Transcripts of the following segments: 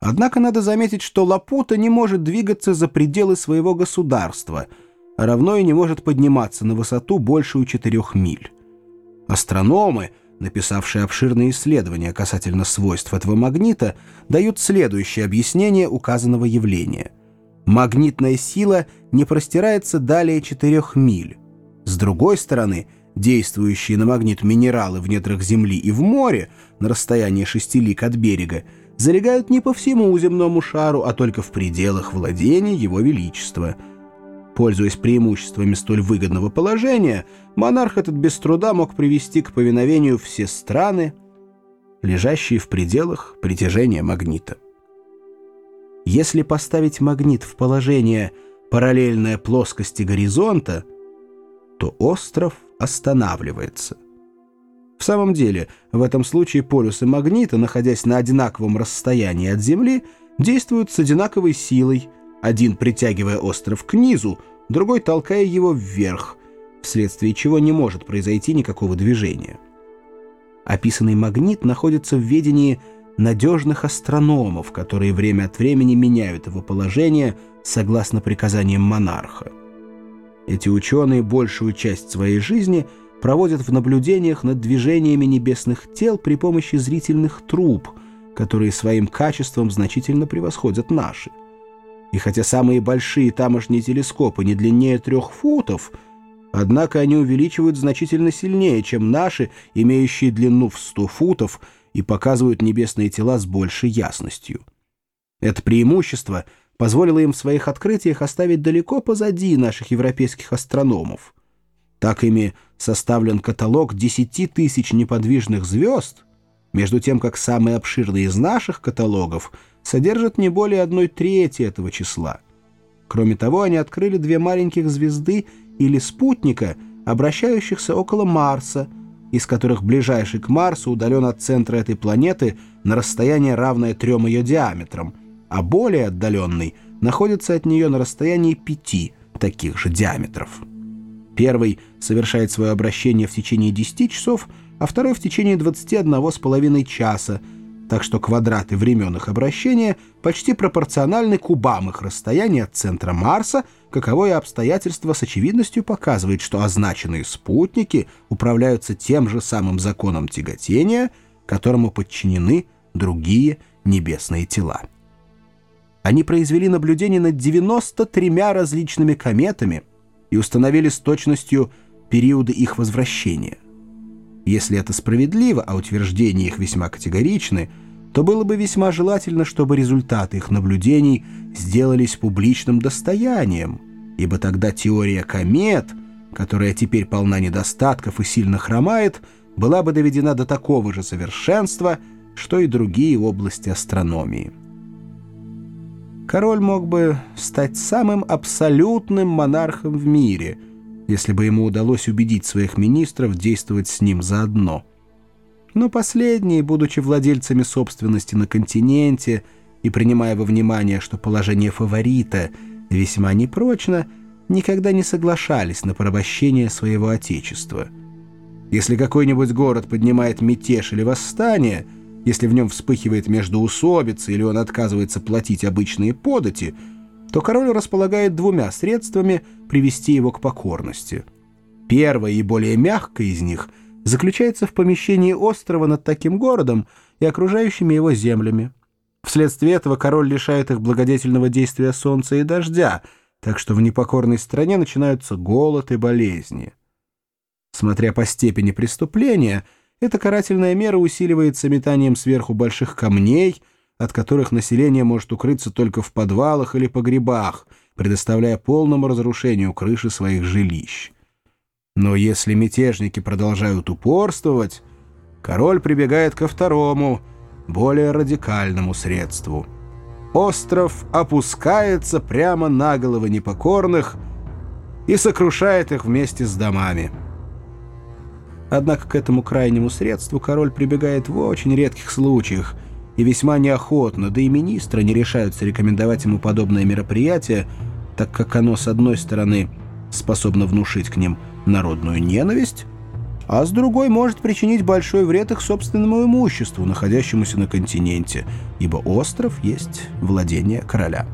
Однако надо заметить, что Лапута не может двигаться за пределы своего государства, а равно и не может подниматься на высоту большую четырех миль. Астрономы, написавшие обширные исследования касательно свойств этого магнита, дают следующее объяснение указанного явления. Магнитная сила не простирается далее четырех миль. С другой стороны, действующие на магнит минералы в недрах Земли и в море на расстоянии шести лик от берега залегают не по всему земному шару, а только в пределах владения Его Величества. Пользуясь преимуществами столь выгодного положения, монарх этот без труда мог привести к повиновению все страны, лежащие в пределах притяжения магнита. Если поставить магнит в положение параллельное плоскости горизонта, то остров останавливается – в самом деле, в этом случае полюсы магнита, находясь на одинаковом расстоянии от Земли, действуют с одинаковой силой, один притягивая остров к низу, другой толкая его вверх, вследствие чего не может произойти никакого движения. Описанный магнит находится в ведении надежных астрономов, которые время от времени меняют его положение согласно приказаниям монарха. Эти ученые большую часть своей жизни – проводят в наблюдениях над движениями небесных тел при помощи зрительных труб, которые своим качеством значительно превосходят наши. И хотя самые большие тамошние телескопы не длиннее трех футов, однако они увеличивают значительно сильнее, чем наши, имеющие длину в 100 футов и показывают небесные тела с большей ясностью. Это преимущество позволило им в своих открытиях оставить далеко позади наших европейских астрономов – так ими составлен каталог 10 тысяч неподвижных звезд, между тем как самый обширный из наших каталогов содержит не более одной трети этого числа. Кроме того, они открыли две маленьких звезды или спутника, обращающихся около Марса, из которых ближайший к Марсу удален от центра этой планеты на расстояние, равное трем ее диаметрам, а более отдаленный находится от нее на расстоянии пяти таких же диаметров. Первый совершает свое обращение в течение 10 часов, а второй в течение 21,5 часа, так что квадраты времен их обращения почти пропорциональны кубам их расстояния от центра Марса, каковое обстоятельство с очевидностью показывает, что означенные спутники управляются тем же самым законом тяготения, которому подчинены другие небесные тела. Они произвели наблюдение над 93 различными кометами — и установили с точностью периоды их возвращения. Если это справедливо, а утверждения их весьма категоричны, то было бы весьма желательно, чтобы результаты их наблюдений сделались публичным достоянием, ибо тогда теория комет, которая теперь полна недостатков и сильно хромает, была бы доведена до такого же совершенства, что и другие области астрономии король мог бы стать самым абсолютным монархом в мире, если бы ему удалось убедить своих министров действовать с ним заодно. Но последние, будучи владельцами собственности на континенте и принимая во внимание, что положение фаворита весьма непрочно, никогда не соглашались на порабощение своего отечества. Если какой-нибудь город поднимает мятеж или восстание – если в нем вспыхивает междоусобица или он отказывается платить обычные подати, то король располагает двумя средствами привести его к покорности. Первое и более мягкое из них заключается в помещении острова над таким городом и окружающими его землями. Вследствие этого король лишает их благодетельного действия солнца и дождя, так что в непокорной стране начинаются голод и болезни. Смотря по степени преступления – эта карательная мера усиливается метанием сверху больших камней, от которых население может укрыться только в подвалах или погребах, предоставляя полному разрушению крыши своих жилищ. Но если мятежники продолжают упорствовать, король прибегает ко второму, более радикальному средству. Остров опускается прямо на головы непокорных и сокрушает их вместе с домами. Однако к этому крайнему средству король прибегает в очень редких случаях и весьма неохотно, да и министры не решаются рекомендовать ему подобное мероприятие, так как оно, с одной стороны, способно внушить к ним народную ненависть, а с другой может причинить большой вред их собственному имуществу, находящемуся на континенте, ибо остров есть владение короля.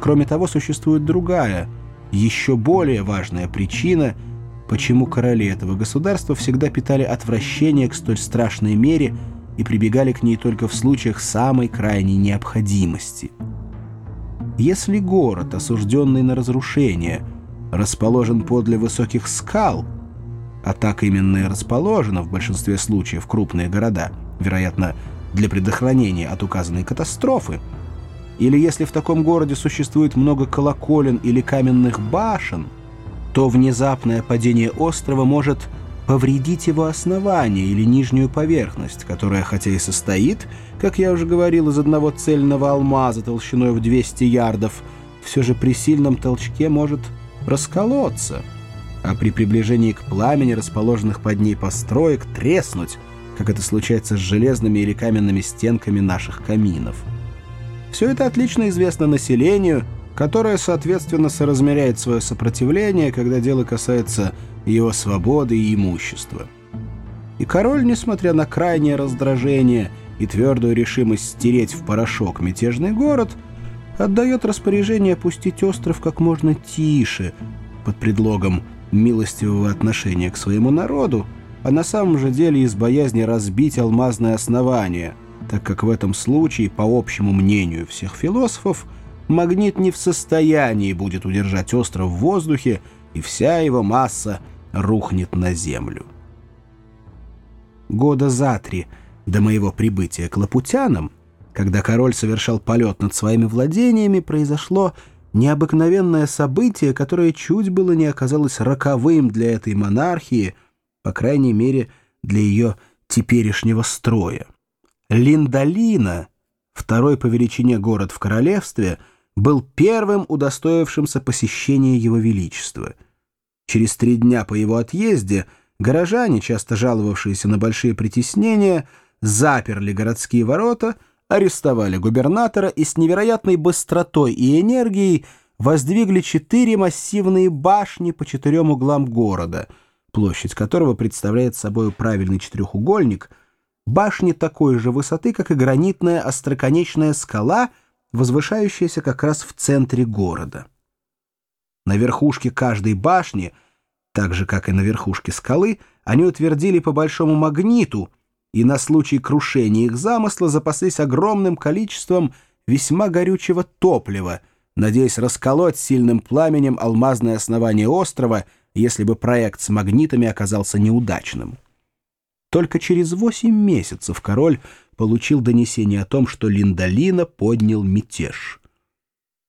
Кроме того, существует другая, еще более важная причина, почему короли этого государства всегда питали отвращение к столь страшной мере и прибегали к ней только в случаях самой крайней необходимости. Если город, осужденный на разрушение, расположен подле высоких скал, а так именно и расположено в большинстве случаев крупные города, вероятно, для предохранения от указанной катастрофы, или если в таком городе существует много колоколен или каменных башен, то внезапное падение острова может повредить его основание или нижнюю поверхность, которая, хотя и состоит, как я уже говорил, из одного цельного алмаза толщиной в 200 ярдов, все же при сильном толчке может расколоться, а при приближении к пламени, расположенных под ней построек, треснуть, как это случается с железными или каменными стенками наших каминов. Все это отлично известно населению, которое, соответственно, соразмеряет свое сопротивление, когда дело касается его свободы и имущества. И король, несмотря на крайнее раздражение и твердую решимость стереть в порошок мятежный город, отдает распоряжение опустить остров как можно тише, под предлогом милостивого отношения к своему народу, а на самом же деле из боязни разбить алмазное основание – так как в этом случае, по общему мнению всех философов, магнит не в состоянии будет удержать остров в воздухе, и вся его масса рухнет на землю. Года за три до моего прибытия к Лапутянам, когда король совершал полет над своими владениями, произошло необыкновенное событие, которое чуть было не оказалось роковым для этой монархии, по крайней мере, для ее теперешнего строя. Линдалина, второй по величине город в королевстве, был первым удостоившимся посещения его величества. Через три дня по его отъезде горожане, часто жаловавшиеся на большие притеснения, заперли городские ворота, арестовали губернатора и с невероятной быстротой и энергией воздвигли четыре массивные башни по четырем углам города, площадь которого представляет собой правильный четырехугольник — башни такой же высоты, как и гранитная остроконечная скала, возвышающаяся как раз в центре города. На верхушке каждой башни, так же, как и на верхушке скалы, они утвердили по большому магниту и на случай крушения их замысла запаслись огромным количеством весьма горючего топлива, надеясь расколоть сильным пламенем алмазное основание острова, если бы проект с магнитами оказался неудачным. Только через восемь месяцев король получил донесение о том, что Линдалина поднял мятеж.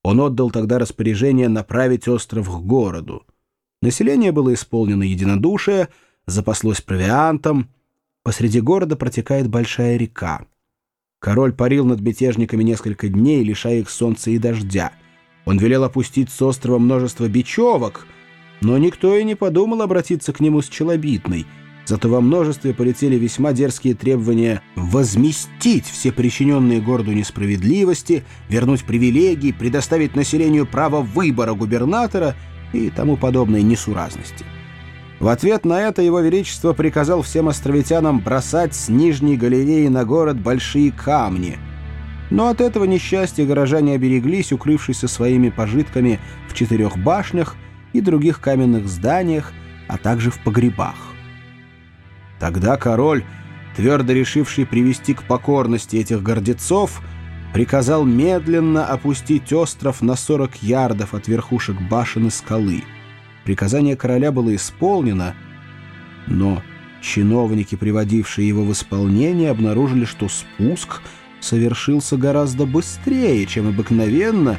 Он отдал тогда распоряжение направить остров к городу. Население было исполнено единодушие, запаслось провиантом. Посреди города протекает большая река. Король парил над мятежниками несколько дней, лишая их солнца и дождя. Он велел опустить с острова множество бечевок, но никто и не подумал обратиться к нему с челобитной — Зато во множестве полетели весьма дерзкие требования возместить все причиненные городу несправедливости, вернуть привилегии, предоставить населению право выбора губернатора и тому подобные несуразности. В ответ на это его величество приказал всем островитянам бросать с нижней галереи на город большие камни. Но от этого несчастья горожане обереглись, укрывшись со своими пожитками в четырех башнях и других каменных зданиях, а также в погребах. Тогда король, твердо решивший привести к покорности этих гордецов, приказал медленно опустить остров на 40 ярдов от верхушек башен и скалы. Приказание короля было исполнено, но чиновники, приводившие его в исполнение, обнаружили, что спуск совершился гораздо быстрее, чем обыкновенно,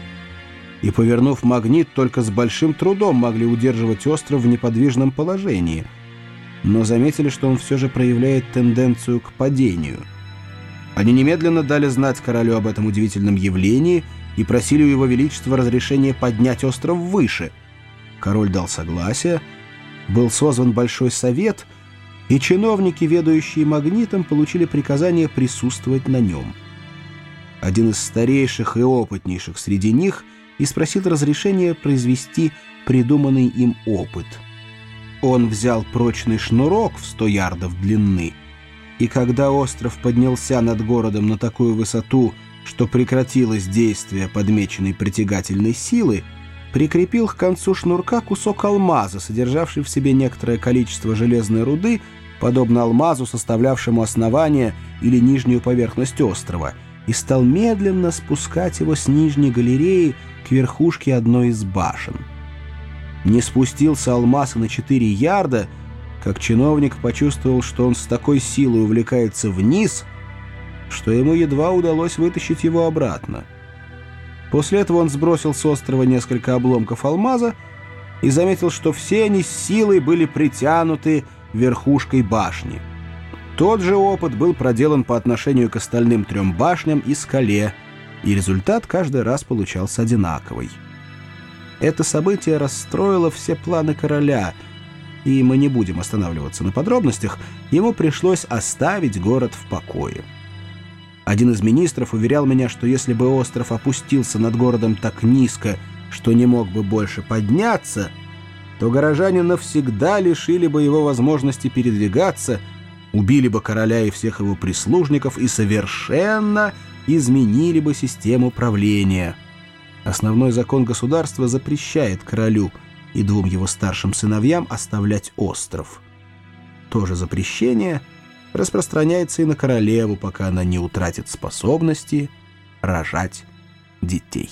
и, повернув магнит, только с большим трудом могли удерживать остров в неподвижном положении — но заметили, что он все же проявляет тенденцию к падению. Они немедленно дали знать королю об этом удивительном явлении и просили у его величества разрешения поднять остров выше. Король дал согласие, был созван большой совет, и чиновники, ведающие магнитом, получили приказание присутствовать на нем. Один из старейших и опытнейших среди них и спросил разрешения произвести придуманный им опыт — Он взял прочный шнурок в сто ярдов длины, и когда остров поднялся над городом на такую высоту, что прекратилось действие подмеченной притягательной силы, прикрепил к концу шнурка кусок алмаза, содержавший в себе некоторое количество железной руды, подобно алмазу, составлявшему основание или нижнюю поверхность острова, и стал медленно спускать его с нижней галереи к верхушке одной из башен. Не спустился алмаз на 4 ярда, как чиновник почувствовал, что он с такой силой увлекается вниз, что ему едва удалось вытащить его обратно. После этого он сбросил с острова несколько обломков алмаза и заметил, что все они с силой были притянуты верхушкой башни. Тот же опыт был проделан по отношению к остальным трем башням и скале, и результат каждый раз получался одинаковый. Это событие расстроило все планы короля, и мы не будем останавливаться на подробностях, ему пришлось оставить город в покое. Один из министров уверял меня, что если бы остров опустился над городом так низко, что не мог бы больше подняться, то горожане навсегда лишили бы его возможности передвигаться, убили бы короля и всех его прислужников и совершенно изменили бы систему правления. Основной закон государства запрещает королю и двум его старшим сыновьям оставлять остров. То же запрещение — распространяется и на королеву, пока она не утратит способности рожать детей.